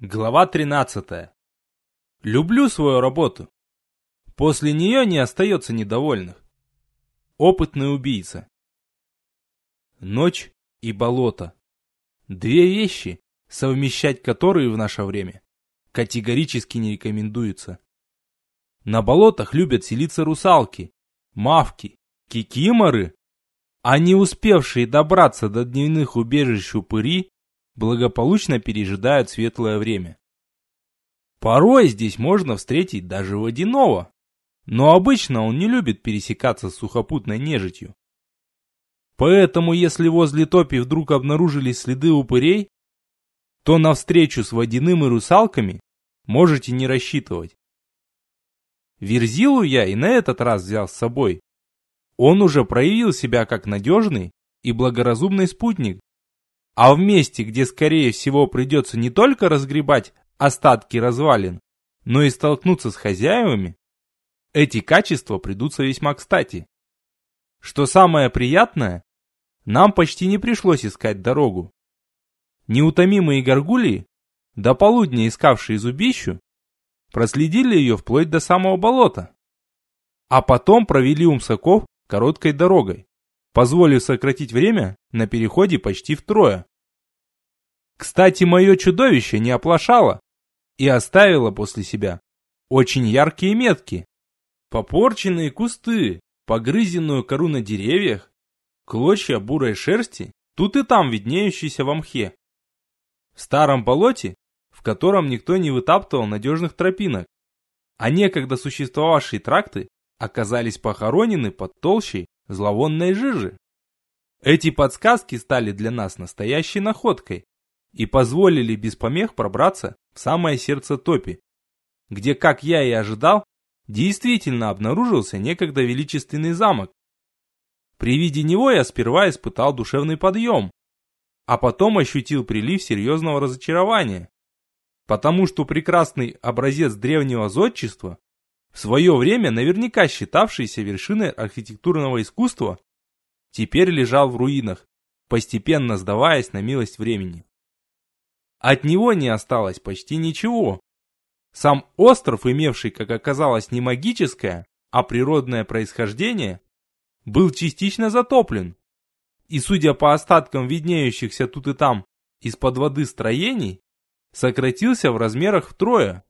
Глава 13. Люблю свою работу. После нее не остается недовольных. Опытный убийца. Ночь и болото. Две вещи, совмещать которые в наше время категорически не рекомендуется. На болотах любят селиться русалки, мавки, кикиморы, а не успевшие добраться до дневных убежищ упыри благополучно пережидают светлое время. Порой здесь можно встретить даже водяного, но обычно он не любит пересекаться с сухопутной нежитью. Поэтому, если возле топи вдруг обнаружились следы упырей, то на встречу с водяным и русалками можете не рассчитывать. Верзилу я и на этот раз взял с собой. Он уже проявил себя как надежный и благоразумный спутник а в месте, где скорее всего придется не только разгребать остатки развалин, но и столкнуться с хозяевами, эти качества придутся весьма кстати. Что самое приятное, нам почти не пришлось искать дорогу. Неутомимые горгулии, до полудня искавшие зубищу, проследили ее вплоть до самого болота, а потом провели умсаков короткой дорогой, позволив сократить время на переходе почти втрое. Кстати, мое чудовище не оплошало и оставило после себя очень яркие метки. Попорченные кусты, погрызенную кору на деревьях, клочья бурой шерсти, тут и там виднеющиеся в мхе. В старом болоте, в котором никто не вытаптывал надежных тропинок, а некогда существовавшие тракты оказались похоронены под толщей зловонной жижи. Эти подсказки стали для нас настоящей находкой и позволили без помех пробраться в самое сердце топи, где, как я и ожидал, действительно обнаружился некогда величественный замок. При виде него я сперва испытал душевный подъем, а потом ощутил прилив серьезного разочарования, потому что прекрасный образец древнего зодчества, в свое время наверняка считавшийся вершиной архитектурного искусства, теперь лежал в руинах, постепенно сдаваясь на милость времени. От него не осталось почти ничего. Сам остров, имевший, как оказалось, не магическое, а природное происхождение, был частично затоплен. И судя по остаткам виднеющихся тут и там из-под воды строений, сократился в размерах втрое.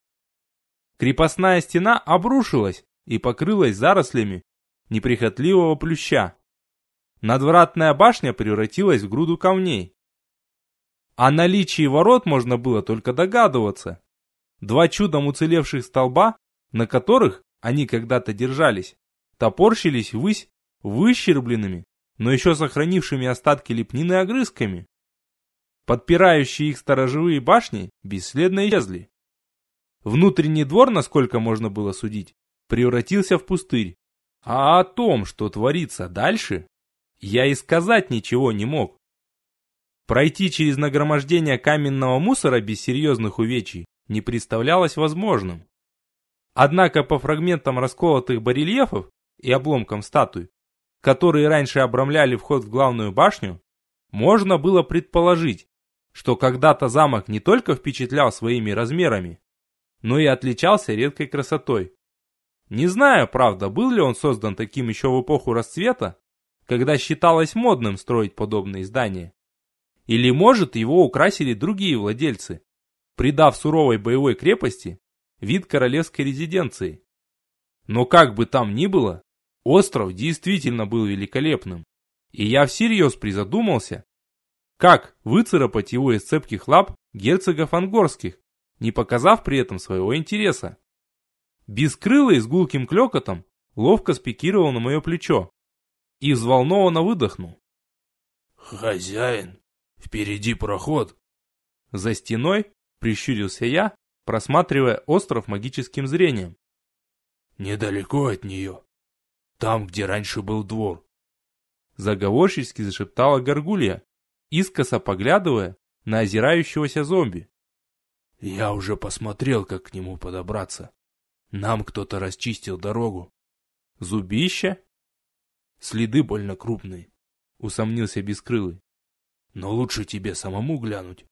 Крепостная стена обрушилась и покрылась зарослями неприхотливого плюща. Надвратная башня превратилась в груду камней. О наличии ворот можно было только догадываться. Два чудом уцелевших столба, на которых они когда-то держались, топорщились ввысь выщербленными, но еще сохранившими остатки лепнины огрызками. Подпирающие их сторожевые башни бесследно исчезли. Внутренний двор, насколько можно было судить, превратился в пустырь. А о том, что творится дальше, я и сказать ничего не мог. Пройти через нагромождение каменного мусора без серьезных увечий не представлялось возможным. Однако по фрагментам расколотых барельефов и обломкам статуй, которые раньше обрамляли вход в главную башню, можно было предположить, что когда-то замок не только впечатлял своими размерами, но и отличался редкой красотой. Не знаю, правда, был ли он создан таким еще в эпоху расцвета, когда считалось модным строить подобные здания. Или, может, его украсили другие владельцы, придав суровой боевой крепости вид королевской резиденции. Но как бы там ни было, остров действительно был великолепным. И я всерьез призадумался, как выцарапать его из цепких лап герцогов ангорских, не показав при этом своего интереса. Бескрылый с гулким клёкотом ловко спикировал на мое плечо и взволнованно выдохнул. «Хозяин, Впереди проход. За стеной прищурился я, просматривая остров магическим зрением. Недалеко от нее. Там, где раньше был двор. Заговорчески зашептала горгулья, искоса поглядывая на озирающегося зомби. Я уже посмотрел, как к нему подобраться. Нам кто-то расчистил дорогу. Зубища? Следы больно крупные, усомнился Бескрылый. Но лучше тебе самому глянуть.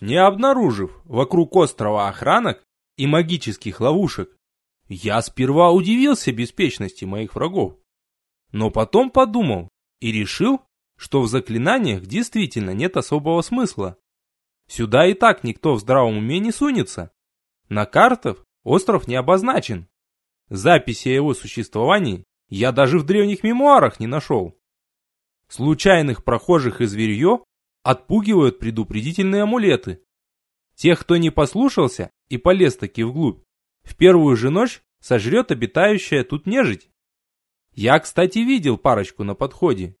Не обнаружив вокруг острова охранок и магических ловушек, я сперва удивился беспечности моих врагов. Но потом подумал и решил, что в заклинаниях действительно нет особого смысла. Сюда и так никто в здравом уме не сунется. На картах остров не обозначен. Записи о его существовании я даже в древних мемуарах не нашел. Случайных прохожих и зверье отпугивают предупредительные амулеты. Тех, кто не послушался и полез таки вглубь, в первую же ночь сожрет обитающая тут нежить. Я, кстати, видел парочку на подходе.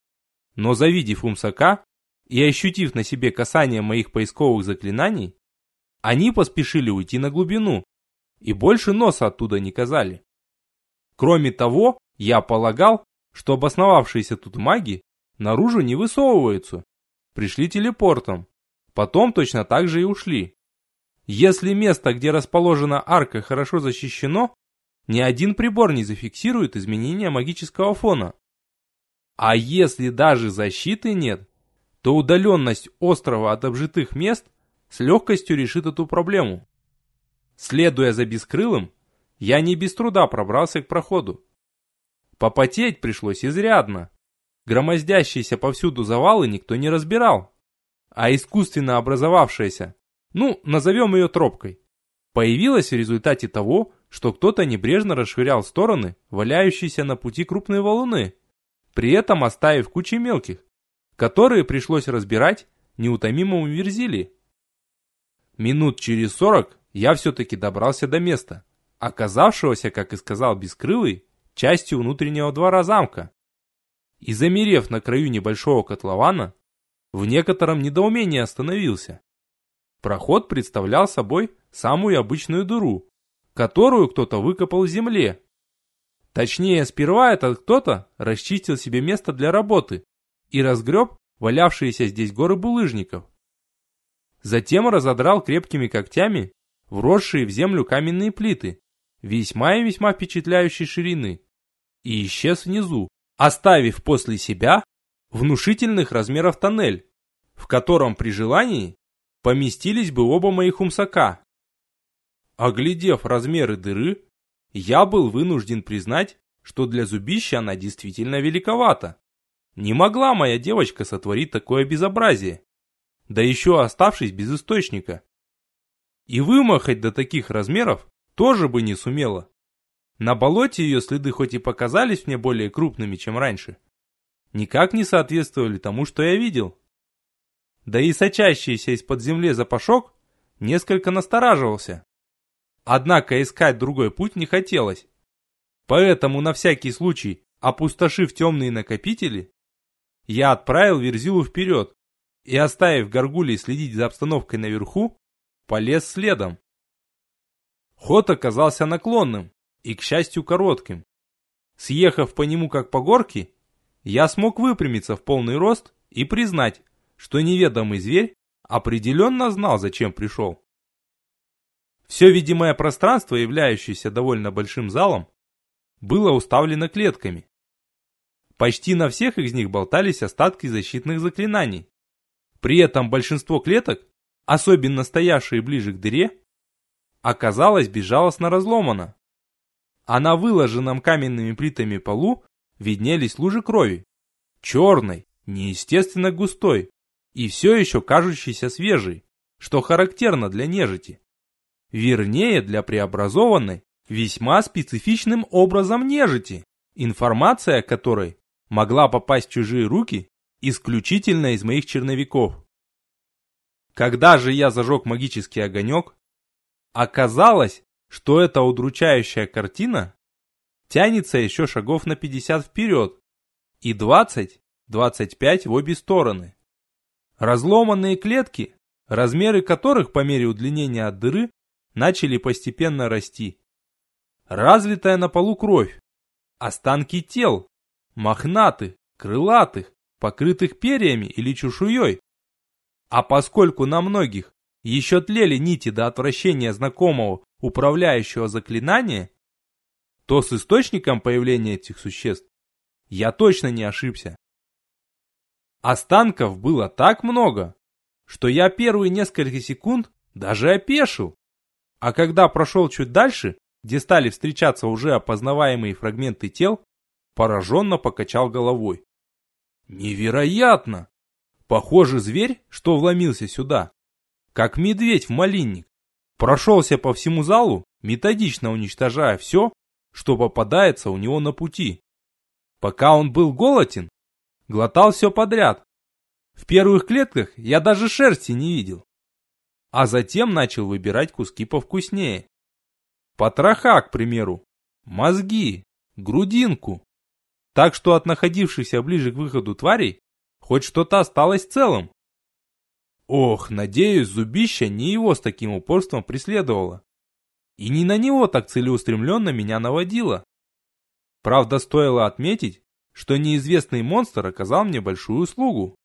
Но завидев умсака и ощутив на себе касание моих поисковых заклинаний, они поспешили уйти на глубину и больше носа оттуда не казали. Кроме того, я полагал, что обосновавшиеся тут маги наружу не высовываются. Пришли телепортом. Потом точно так же и ушли. Если место, где расположена арка, хорошо защищено, ни один прибор не зафиксирует изменения магического фона. А если даже защиты нет, то удаленность острова от обжитых мест с легкостью решит эту проблему. Следуя за бескрылым, я не без труда пробрался к проходу. Попотеть пришлось изрядно. Громоздящиеся повсюду завалы никто не разбирал. А искусственно образовавшаяся, ну, назовем ее тропкой, появилась в результате того, что кто-то небрежно расшвырял в стороны валяющиеся на пути крупные валуны, при этом оставив кучи мелких, которые пришлось разбирать неутомимому Верзили. Минут через сорок я все-таки добрался до места, оказавшегося, как и сказал Бескрылый, частью внутреннего двора замка. И замерев на краю небольшого котлована, в некотором недоумении остановился. Проход представлял собой самую обычную дыру, которую кто-то выкопал в земле. Точнее, сперва этот кто-то расчистил себе место для работы и разгреб валявшиеся здесь горы булыжников. Затем разодрал крепкими когтями вросшие в землю каменные плиты, весьма и весьма впечатляющей ширины, и исчез внизу, оставив после себя внушительных размеров тоннель, в котором при желании поместились бы оба моих умсака. Оглядев размеры дыры, я был вынужден признать, что для зубища она действительно великовата. Не могла моя девочка сотворить такое безобразие, да еще оставшись без источника. И вымахать до таких размеров тоже бы не сумела. На болоте ее следы хоть и показались мне более крупными, чем раньше, никак не соответствовали тому, что я видел. Да и сочащийся из-под земли запашок несколько настораживался. Однако искать другой путь не хотелось. Поэтому на всякий случай, опустошив темные накопители, я отправил Верзилу вперед и, оставив горгулей следить за обстановкой наверху, полез следом. Ход оказался наклонным и, к счастью, коротким. Съехав по нему как по горке, я смог выпрямиться в полный рост и признать, что неведомый зверь определенно знал, зачем пришел. Все видимое пространство, являющееся довольно большим залом, было уставлено клетками. Почти на всех из них болтались остатки защитных заклинаний. При этом большинство клеток, особенно стоявшие ближе к дыре, оказалось безжалостно разломано. А на выложенном каменными плитами полу виднелись лужи крови, черной, неестественно густой и все еще кажущейся свежей, что характерно для нежити. Вернее, для преобразованной, весьма специфичным образом нежити, информация о которой могла попасть в чужие руки исключительно из моих черновиков. Когда же я зажег магический огонек, оказалось, что эта удручающая картина тянется еще шагов на 50 вперед и 20-25 в обе стороны. Разломанные клетки, размеры которых по мере удлинения от дыры начали постепенно расти. Развитая на полу кровь, останки тел, мохнатых, крылатых, покрытых перьями или чешуей. А поскольку на многих еще тлели нити до отвращения знакомого управляющего заклинания, то с источником появления этих существ я точно не ошибся. Останков было так много, что я первые несколько секунд даже опешил. А когда прошел чуть дальше, где стали встречаться уже опознаваемые фрагменты тел, пораженно покачал головой. Невероятно! Похоже, зверь, что вломился сюда, как медведь в малинник, прошелся по всему залу, методично уничтожая все, что попадается у него на пути. Пока он был голоден, глотал все подряд. В первых клетках я даже шерсти не видел. А затем начал выбирать куски повкуснее. Потроха, к примеру, мозги, грудинку. Так что от находившихся ближе к выходу тварей хоть что-то осталось целым. Ох, надеюсь, зубища не его с таким упорством преследовало. И не на него так целеустремленно меня наводило. Правда, стоило отметить, что неизвестный монстр оказал мне большую услугу,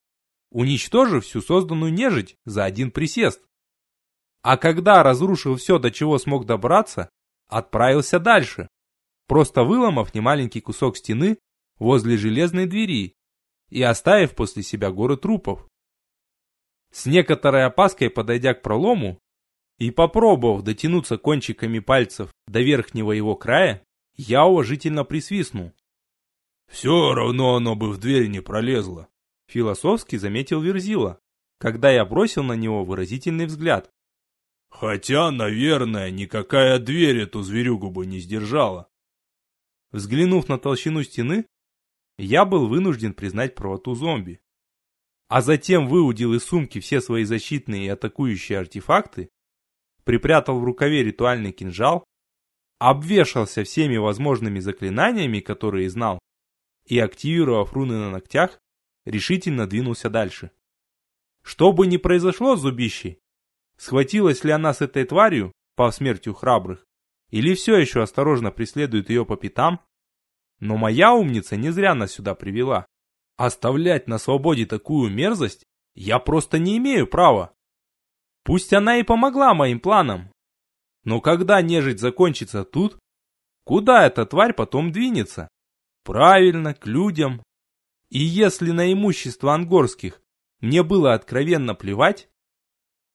уничтожив всю созданную нежить за один присест. А когда разрушил все, до чего смог добраться, отправился дальше, просто выломав немаленький кусок стены возле железной двери и оставив после себя горы трупов. С некоторой опаской подойдя к пролому и попробовав дотянуться кончиками пальцев до верхнего его края, я уважительно присвистнул. «Все равно оно бы в дверь не пролезло», — философски заметил Верзила, когда я бросил на него выразительный взгляд. «Хотя, наверное, никакая дверь эту зверюгу бы не сдержала». Взглянув на толщину стены, я был вынужден признать правоту зомби. А затем выудил из сумки все свои защитные и атакующие артефакты, припрятал в рукаве ритуальный кинжал, обвешался всеми возможными заклинаниями, которые знал, и, активировав руны на ногтях, решительно двинулся дальше. Что бы ни произошло с зубищей, схватилась ли она с этой тварью, по смертью храбрых, или все еще осторожно преследует ее по пятам, но моя умница не зря нас сюда привела. Оставлять на свободе такую мерзость я просто не имею права. Пусть она и помогла моим планам. Но когда нежить закончится тут, куда эта тварь потом двинется? Правильно, к людям. И если на имущество ангорских мне было откровенно плевать,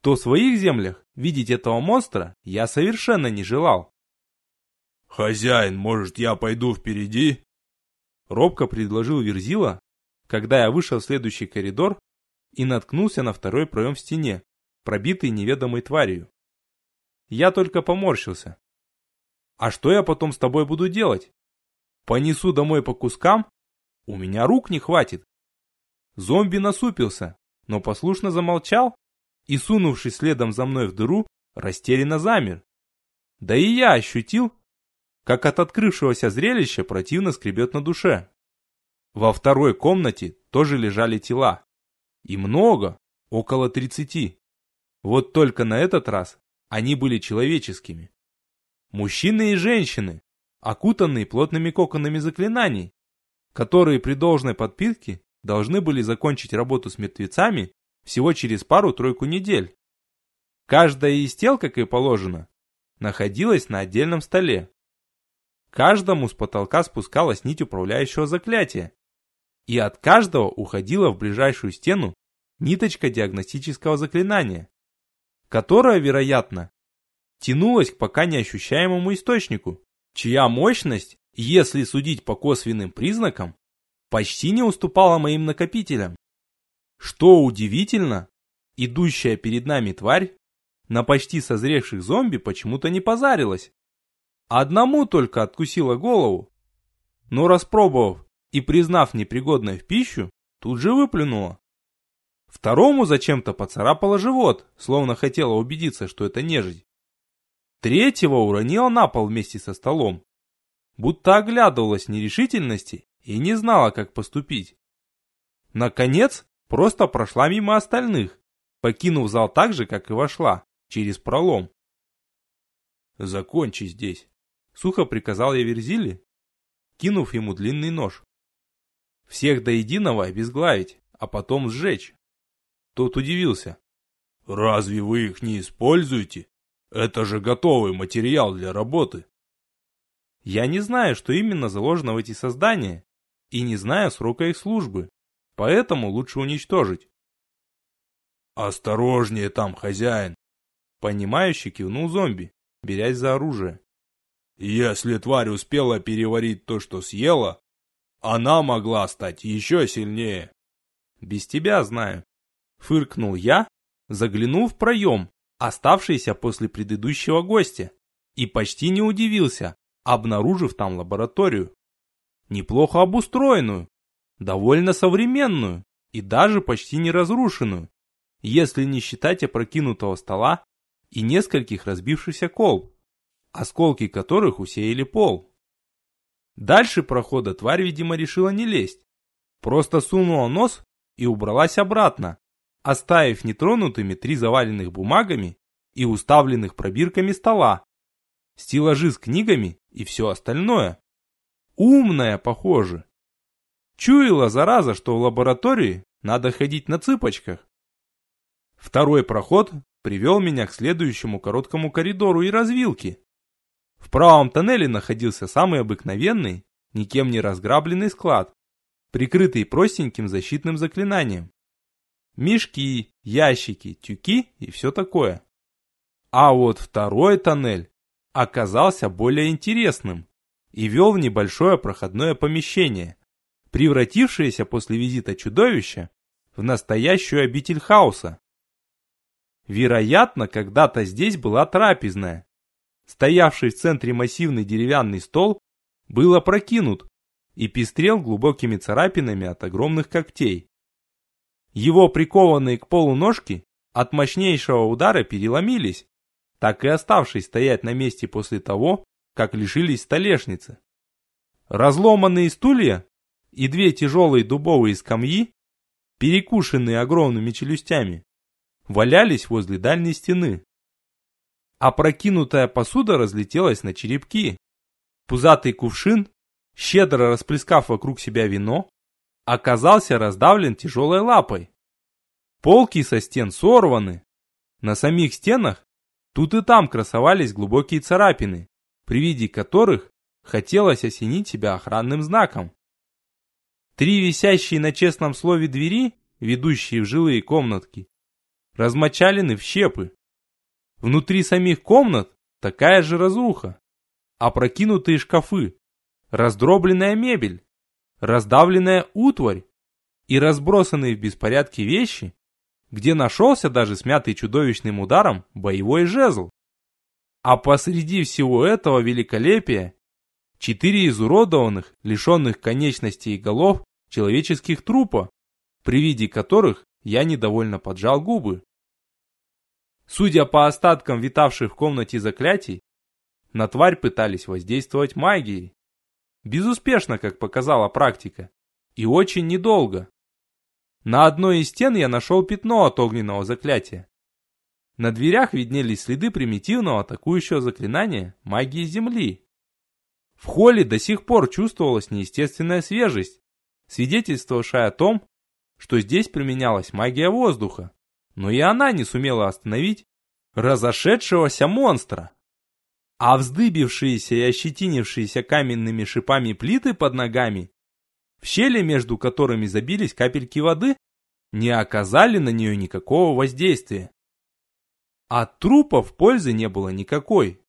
то в своих землях видеть этого монстра я совершенно не желал. «Хозяин, может, я пойду впереди?» Робко предложил Верзила, когда я вышел в следующий коридор и наткнулся на второй проем в стене, пробитый неведомой тварью. Я только поморщился. А что я потом с тобой буду делать? Понесу домой по кускам? У меня рук не хватит. Зомби насупился, но послушно замолчал и, сунувшись следом за мной в дыру, растерянно замер. Да и я ощутил, как от открывшегося зрелища противно скребет на душе. Во второй комнате тоже лежали тела. И много, около тридцати. Вот только на этот раз они были человеческими. Мужчины и женщины, окутанные плотными коконами заклинаний, которые при должной подпитке должны были закончить работу с мертвецами всего через пару-тройку недель. Каждая из тел, как и положено, находилась на отдельном столе, Каждому с потолка спускалась нить управляющего заклятия. И от каждого уходила в ближайшую стену ниточка диагностического заклинания, которая, вероятно, тянулась к пока неощущаемому источнику, чья мощность, если судить по косвенным признакам, почти не уступала моим накопителям. Что удивительно, идущая перед нами тварь на почти созревших зомби почему-то не позарилась. Одному только откусила голову, но распробовав и признав непригодной в пищу, тут же выплюнула. Второму зачем-то поцарапала живот, словно хотела убедиться, что это нежить. Третьего уронила на пол вместе со столом, будто оглядывалась нерешительности и не знала, как поступить. Наконец, просто прошла мимо остальных, покинув зал так же, как и вошла, через пролом. «Закончи здесь», Сухо приказал я Верзиле, кинув ему длинный нож. Всех до единого обезглавить, а потом сжечь. Тот удивился. «Разве вы их не используете? Это же готовый материал для работы». Я не знаю, что именно заложено в эти создания, и не знаю срока их службы, поэтому лучше уничтожить. Осторожнее там, хозяин. Понимающе кивнул зомби, берясь за оружие. Если тварь успела переварить то, что съела, она могла стать еще сильнее. Без тебя знаю. Фыркнул я, заглянул в проем, оставшийся после предыдущего гостя, и почти не удивился, обнаружив там лабораторию. Неплохо обустроенную, довольно современную и даже почти не разрушенную, если не считать опрокинутого стола и нескольких разбившихся колб, осколки которых усеяли пол. Дальше прохода тварь, видимо, решила не лезть. Просто сунула нос и убралась обратно, оставив нетронутыми три заваленных бумагами и уставленных пробирками стола, стеллажи с книгами и все остальное. Умная, похоже. Чуяла, зараза, что в лаборатории надо ходить на цыпочках. Второй проход привел меня к следующему короткому коридору и развилке. В правом тоннеле находился самый обыкновенный, никем не разграбленный склад, прикрытый простеньким защитным заклинанием. Мешки, ящики, тюки и все такое. А вот второй тоннель оказался более интересным и вел в небольшое проходное помещение, превратившееся после визита чудовища в настоящую обитель хаоса. Вероятно, когда-то здесь была трапезная. Стоявший в центре массивный деревянный стол был опрокинут и пестрел глубокими царапинами от огромных когтей. Его прикованные к полу ножки от мощнейшего удара переломились, так и оставшись стоять на месте после того, как лишились столешницы. Разломанные стулья и две тяжелые дубовые скамьи, перекушенные огромными челюстями, валялись возле дальней стены. Опрокинутая посуда разлетелась на черепки. Пузатый кувшин, щедро расплескав вокруг себя вино, оказался раздавлен тяжелой лапой. Полки со стен сорваны. На самих стенах тут и там красовались глубокие царапины, при виде которых хотелось осенить себя охранным знаком. Три висящие на честном слове двери, ведущие в жилые комнатки, размочалены в щепы. Внутри самих комнат такая же разруха. Опрокинутые шкафы, раздробленная мебель, раздавленная утварь и разбросанные в беспорядке вещи, где нашелся даже смятый чудовищным ударом боевой жезл. А посреди всего этого великолепия четыре изуродованных, лишенных конечностей и голов человеческих трупа, при виде которых я недовольно поджал губы. Судя по остаткам витавших в комнате заклятий, на тварь пытались воздействовать магией. Безуспешно, как показала практика, и очень недолго. На одной из стен я нашел пятно от огненного заклятия. На дверях виднелись следы примитивного атакующего заклинания магии Земли. В холле до сих пор чувствовалась неестественная свежесть, свидетельствовавшая о том, что здесь применялась магия воздуха, но и она не сумела остановить разошедшегося монстра. А вздыбившиеся и ощетинившиеся каменными шипами плиты под ногами, в щели между которыми забились капельки воды, не оказали на нее никакого воздействия. От трупов пользы не было никакой.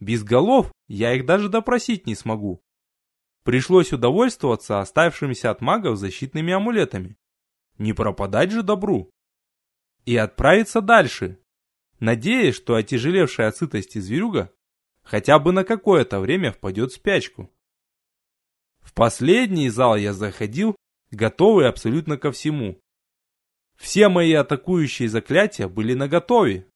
Без голов я их даже допросить не смогу. Пришлось удовольствоваться оставшимися от магов защитными амулетами. Не пропадать же добру. И отправиться дальше, надеясь, что отяжелевшая от сытости зверюга хотя бы на какое-то время впадет в спячку. В последний зал я заходил, готовый абсолютно ко всему. Все мои атакующие заклятия были наготове.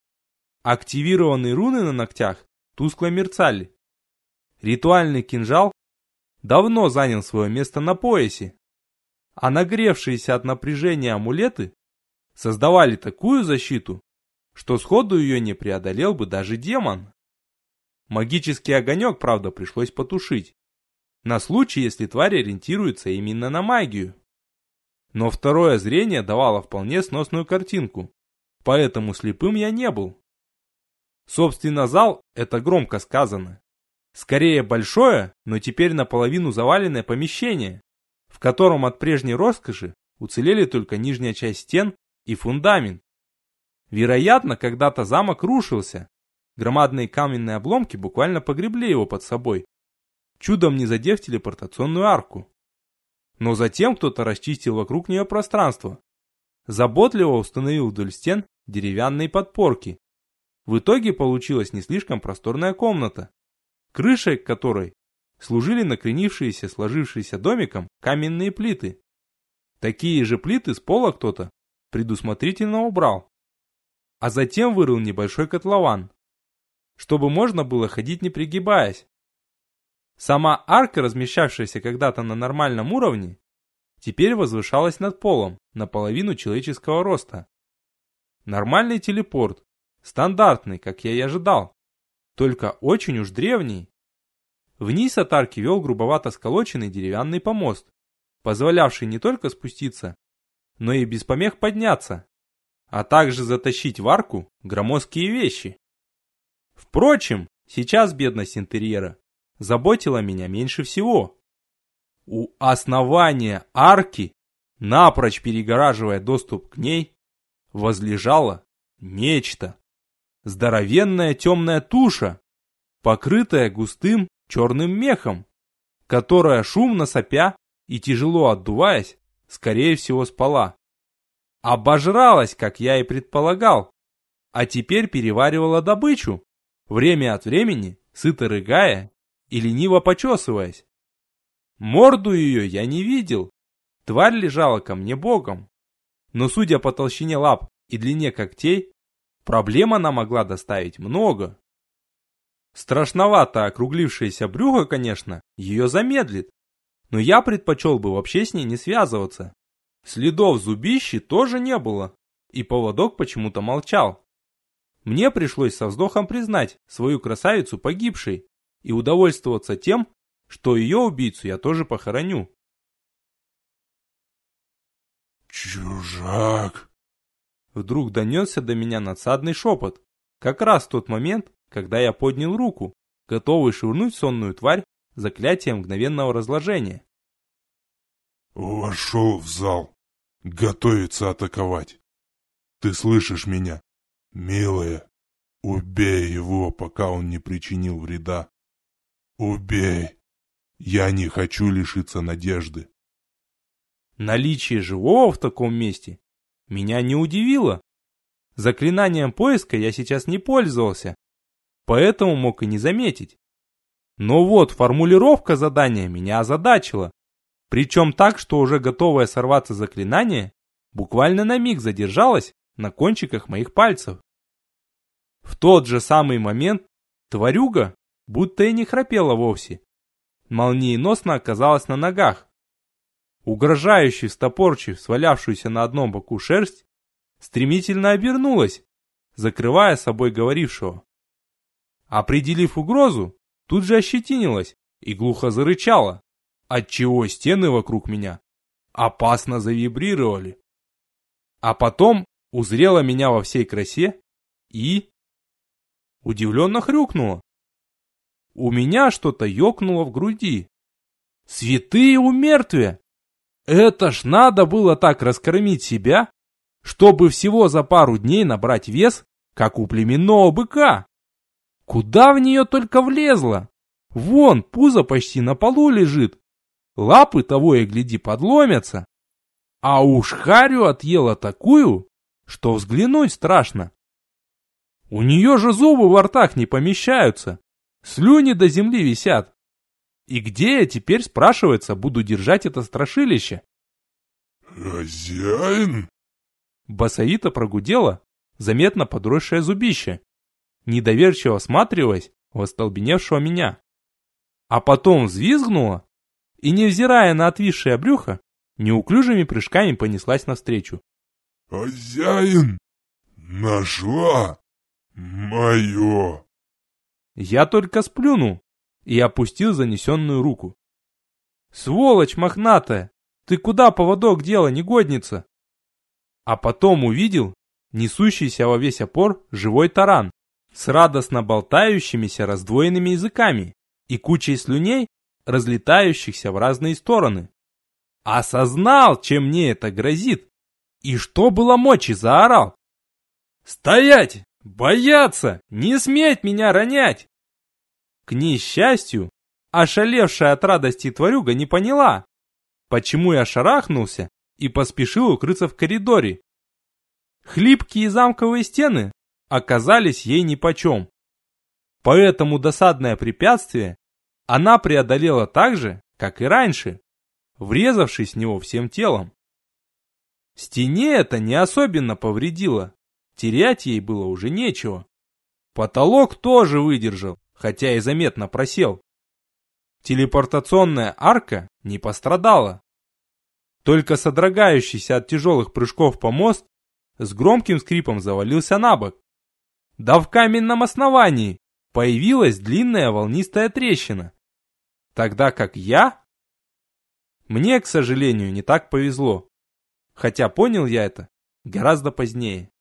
Активированные руны на ногтях тускло мерцали. Ритуальный кинжал давно занял свое место на поясе, а нагревшиеся от напряжения амулеты создавали такую защиту, что сходу ее не преодолел бы даже демон. Магический огонек, правда, пришлось потушить, на случай, если тварь ориентируется именно на магию. Но второе зрение давало вполне сносную картинку, поэтому слепым я не был. Собственно, зал – это громко сказано. Скорее большое, но теперь наполовину заваленное помещение, в котором от прежней роскоши уцелели только нижняя часть стен и фундамент. Вероятно, когда-то замок рушился. Громадные каменные обломки буквально погребли его под собой, чудом не задев телепортационную арку. Но затем кто-то расчистил вокруг нее пространство. Заботливо установил вдоль стен деревянные подпорки. В итоге получилась не слишком просторная комната, крышей которой служили накренившиеся, сложившиеся домиком каменные плиты. Такие же плиты с пола кто-то предусмотрительно убрал. А затем вырыл небольшой котлован, чтобы можно было ходить не пригибаясь. Сама арка, размещавшаяся когда-то на нормальном уровне, теперь возвышалась над полом, наполовину человеческого роста. Нормальный телепорт, стандартный, как я и ожидал, только очень уж древний. Вниз от арки вел грубовато сколоченный деревянный помост, позволявший не только спуститься, но и без помех подняться, а также затащить в арку громоздкие вещи. Впрочем, сейчас бедность интерьера заботила меня меньше всего. У основания арки, напрочь перегораживая доступ к ней, возлежало нечто. Здоровенная темная туша, покрытая густым черным мехом, которая шумно сопя и тяжело отдуваясь, скорее всего спала. Обожралась, как я и предполагал, а теперь переваривала добычу, время от времени сыто рыгая и лениво почесываясь. Морду ее я не видел. Тварь лежала ко мне боком. Но судя по толщине лап и длине когтей, проблем она могла доставить много. Страшновато округлившееся брюхо, конечно, ее замедлит. Но я предпочел бы вообще с ней не связываться. Следов зубищи тоже не было, и поводок почему-то молчал. Мне пришлось со вздохом признать свою красавицу погибшей и удовольствоваться тем, что ее убийцу я тоже похороню. «Чужак!» Вдруг донесся до меня надсадный шепот, как раз в тот момент, когда я поднял руку, готовый швырнуть сонную тварь заклятием мгновенного разложения. «Вошел в зал. Готовится атаковать. Ты слышишь меня, милая? Убей его, пока он не причинил вреда. Убей. Я не хочу лишиться надежды. Наличие живого в таком месте меня не удивило. Заклинанием поиска я сейчас не пользовался, поэтому мог и не заметить. Но вот формулировка задания меня озадачила. Причем так, что уже готовое сорваться заклинание буквально на миг задержалось на кончиках моих пальцев. В тот же самый момент тварюга будто и не храпела вовсе. Молниеносно оказалась на ногах. Угрожающе встопорчив свалявшуюся на одном боку шерсть, стремительно обернулась, закрывая собой говорившего. Определив угрозу, тут же ощетинилась и глухо зарычала, отчего стены вокруг меня опасно завибрировали. А потом узрела меня во всей красе и... Удивленно хрюкнула. У меня что-то ёкнуло в груди. Святые умертвия! Это ж надо было так раскормить себя, чтобы всего за пару дней набрать вес, как у племенного быка. Куда в нее только влезла? Вон, пузо почти на полу лежит. Лапы того и гляди подломятся. А уж харю отъела такую, что взглянуть страшно. У нее же зубы во ртах не помещаются. Слюни до земли висят. И где я теперь, спрашивается, буду держать это страшилище? «Хозяин?» Басовито прогудела, заметно подросшее зубище, недоверчиво осматриваясь в остолбеневшего меня. А потом взвизгнула и, невзирая на отвисшее брюхо, неуклюжими прыжками понеслась навстречу. «Хозяин! Нашла! Мое!» Я только сплюнул и опустил занесенную руку. «Сволочь мохнатая! Ты куда поводок дела, негодница?» А потом увидел несущийся во весь опор живой таран с радостно болтающимися раздвоенными языками и кучей слюней, разлетающихся в разные стороны. Осознал, чем мне это грозит, и что было мочи заорал. «Стоять! Бояться! Не сметь меня ронять!» К несчастью, ошалевшая от радости тварюга не поняла, почему я шарахнулся и поспешил укрыться в коридоре. Хлипкие замковые стены оказались ей нипочем. Поэтому досадное препятствие она преодолела так же, как и раньше, врезавшись в него всем телом. Стене это не особенно повредило, терять ей было уже нечего. Потолок тоже выдержал, хотя и заметно просел. Телепортационная арка не пострадала. Только содрогающийся от тяжелых прыжков помост с громким скрипом завалился на бок. Да в каменном основании появилась длинная волнистая трещина. Тогда как я... Мне, к сожалению, не так повезло. Хотя понял я это гораздо позднее.